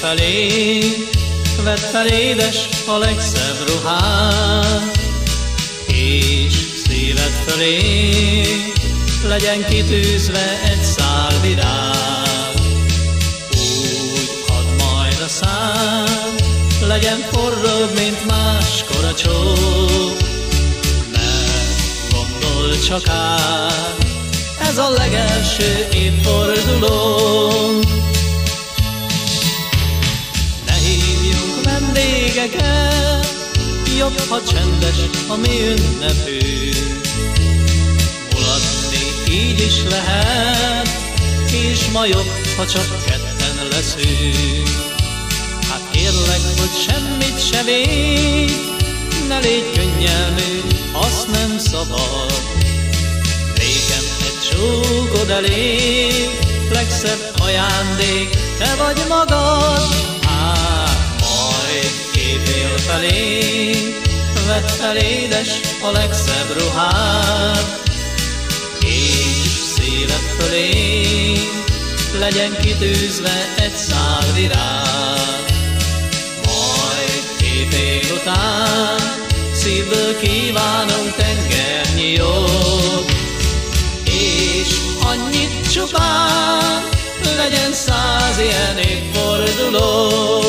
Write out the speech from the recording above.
felé, vedd fel édes a legszebb ruhát, és szíved fölé legyen kitűzve egy szál virág. Úgy ad majd a szám, legyen forróbb, mint máskor a mert gondol csak át, ez a legelső évfordulónk. Vendégeket, jobb, ha csendes a mi ünnepünk. Mulatni így is lehet, és ma jobb, ha csak ketten leszünk. Hát kérlek, hogy semmit se védj, ne légy könnyelmű, azt nem szabad. Régen egy csókod elég, legszebb ajándék, te vagy magad. Felé, vedd fel édes a legszebb ruhát, és szíved fölé legyen kitűzve egy szál virág. Majd két év után szívből kívánunk tengernyi jót, és annyit csupán legyen száz ilyen évforduló.